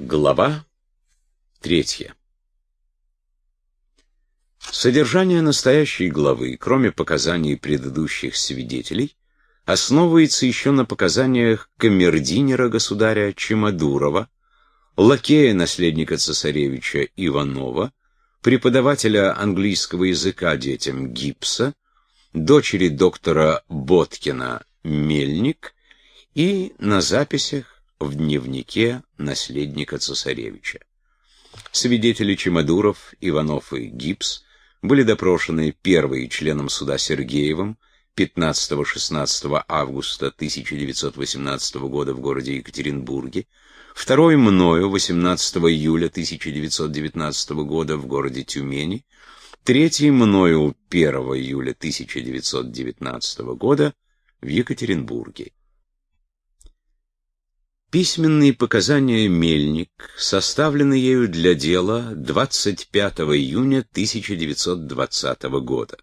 Глава третья. Содержание настоящей главы, кроме показаний предыдущих свидетелей, основывается еще на показаниях камердинера государя Чемодурова, лакея наследника цесаревича Иванова, преподавателя английского языка детям Гипса, дочери доктора Боткина Мельник и на записях в дневнике наследника цесаревича. Свидетели Чемодуров, Иванов и Гипс были допрошены первый членом суда Сергеевым 15-16 августа 1918 года в городе Екатеринбурге, второй мною 18 июля 1919 года в городе Тюмени, третий мною 1 июля 1919 года в Екатеринбурге. Письменные показания Мельник составлены ею для дела 25 июня 1920 года.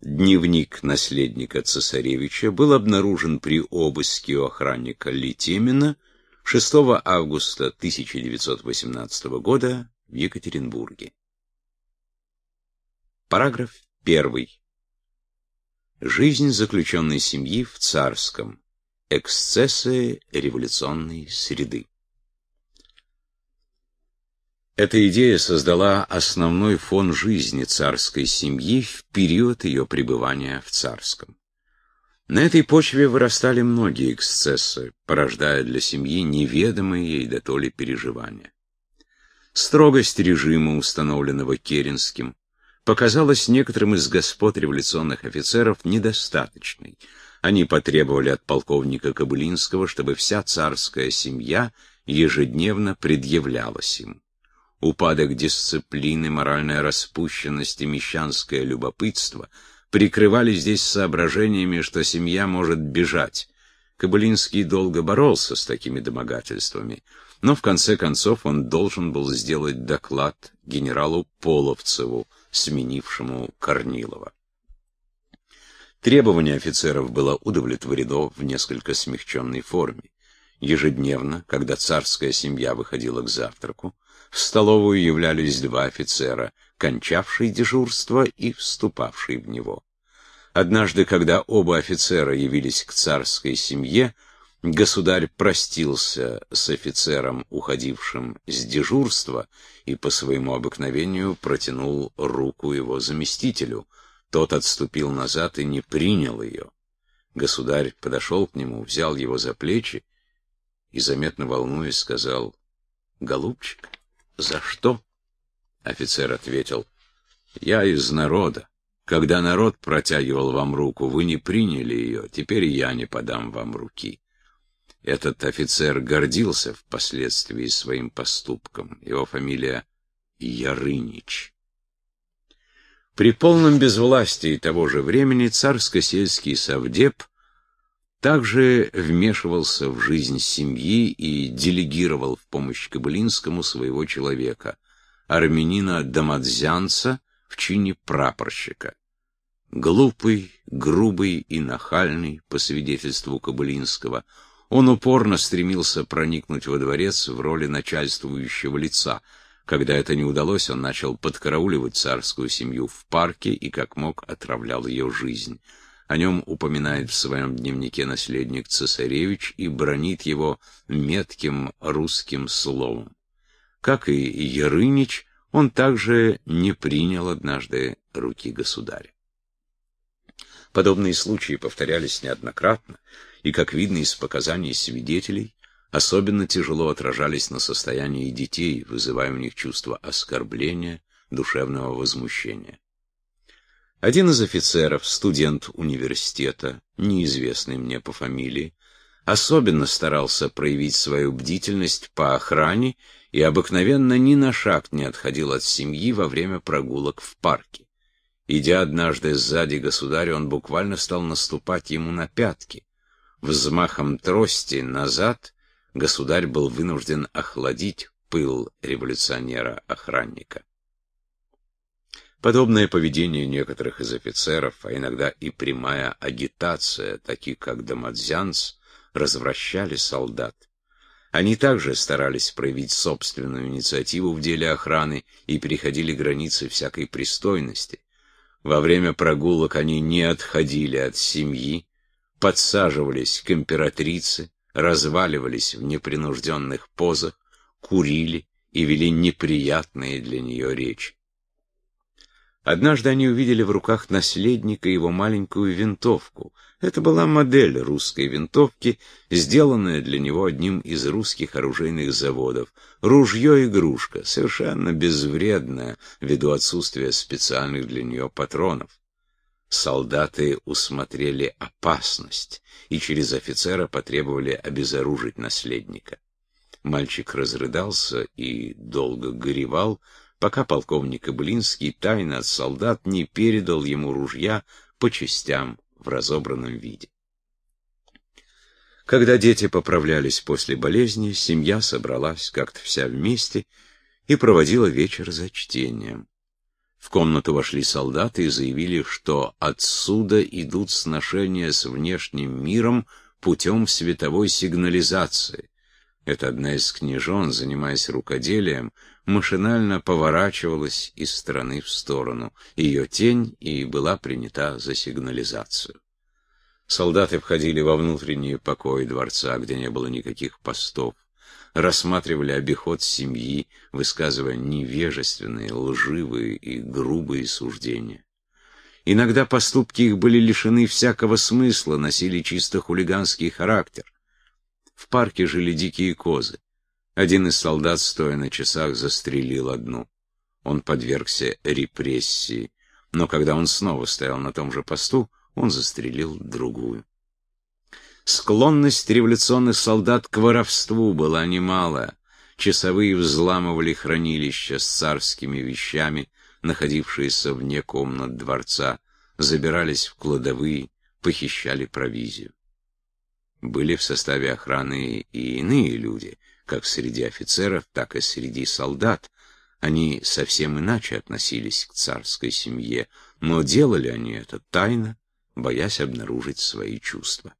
Дневник наследника цесаревича был обнаружен при обыске у охранника Литемина 6 августа 1918 года в Екатеринбурге. Параграф 1. Жизнь заключенной семьи в Царском. Эксцессы революционной среды. Эта идея создала основной фон жизни царской семьи в период ее пребывания в царском. На этой почве вырастали многие эксцессы, порождая для семьи неведомые ей до то ли переживания. Строгость режима, установленного Керенским, показалась некоторым из господ революционных офицеров недостаточной – они потребовали от полковника Кобылинского, чтобы вся царская семья ежедневно предъявлялась им. Упадок дисциплины, моральная распущенность и мещанское любопытство прикрывали здесь соображениями, что семья может бежать. Кобылинский долго боролся с такими домогательствами, но в конце концов он должен был сделать доклад генералу Половцеву, сменившему Корнилова. Требование офицеров было удовлетворено в несколько смягченной форме. Ежедневно, когда царская семья выходила к завтраку, в столовую являлись два офицера, кончавший дежурство и вступавший в него. Однажды, когда оба офицера явились к царской семье, государь простился с офицером, уходившим с дежурства, и по своему обыкновению протянул руку его заместителю — тот отступил назад и не принял ее. Государь подошел к нему, взял его за плечи и, заметно волнуясь, сказал, «Голубчик, за что?» Офицер ответил, «Я из народа. Когда народ протягивал вам руку, вы не приняли ее, теперь я не подам вам руки». Этот офицер гордился впоследствии своим поступком. Его фамилия Ярынич. При полном безвластии того же времени царско-сельский совдеп также вмешивался в жизнь семьи и делегировал в помощь Кобылинскому своего человека, армянина Дамадзянца в чине прапорщика. Глупый, грубый и нахальный, по свидетельству Кобылинского, он упорно стремился проникнуть во дворец в роли начальствующего лица — когда это не удалось, он начал подкарауливать царскую семью в парке и, как мог, отравлял ее жизнь. О нем упоминает в своем дневнике наследник цесаревич и бронит его метким русским словом. Как и Ярынич, он также не принял однажды руки государя. Подобные случаи повторялись неоднократно, и, как видно из показаний свидетелей, особенно тяжело отражались на состоянии детей, вызывая у них чувство оскорбления, душевного возмущения. Один из офицеров, студент университета, неизвестный мне по фамилии, особенно старался проявить свою бдительность по охране и обыкновенно ни на шаг не отходил от семьи во время прогулок в парке. Идя однажды сзади государя, он буквально стал наступать ему на пятки. Взмахом трости назад государь был вынужден охладить пыл революционера-охранника. Подобное поведение некоторых из офицеров, а иногда и прямая агитация, таких как Дамадзянц, развращали солдат. Они также старались проявить собственную инициативу в деле охраны и переходили границы всякой пристойности. Во время прогулок они не отходили от семьи, подсаживались к императрице, разваливались в непринужденных позах, курили и вели неприятные для нее речи. Однажды они увидели в руках наследника его маленькую винтовку. Это была модель русской винтовки, сделанная для него одним из русских оружейных заводов. Ружье-игрушка, совершенно безвредная, ввиду отсутствия специальных для нее патронов. Солдаты усмотрели опасность и через офицера потребовали обезоружить наследника. Мальчик разрыдался и долго горевал, пока полковник Иблинский тайно от солдат не передал ему ружья по частям в разобранном виде. Когда дети поправлялись после болезни, семья собралась как-то вся вместе и проводила вечер за чтением. В комнату вошли солдаты и заявили, что отсюда идут сношения с внешним миром путем световой сигнализации. Это одна из княжон, занимаясь рукоделием, машинально поворачивалась из стороны в сторону. Ее тень и была принята за сигнализацию. Солдаты входили во внутренние покои дворца, где не было никаких постов, рассматривали обиход семьи, высказывая невежественные, лживые и грубые суждения. Иногда поступки их были лишены всякого смысла, носили чисто хулиганский характер. В парке жили дикие козы. Один из солдат, стоя на часах, застрелил одну. Он подвергся репрессии, но когда он снова стоял на том же посту, он застрелил другую. Склонность революционных солдат к воровству была немалая. Часовые взламывали хранилища с царскими вещами, находившиеся вне комнат дворца, забирались в кладовые, похищали провизию. Были в составе охраны и иные люди — как среди офицеров, так и среди солдат. Они совсем иначе относились к царской семье, но делали они это тайно, боясь обнаружить свои чувства.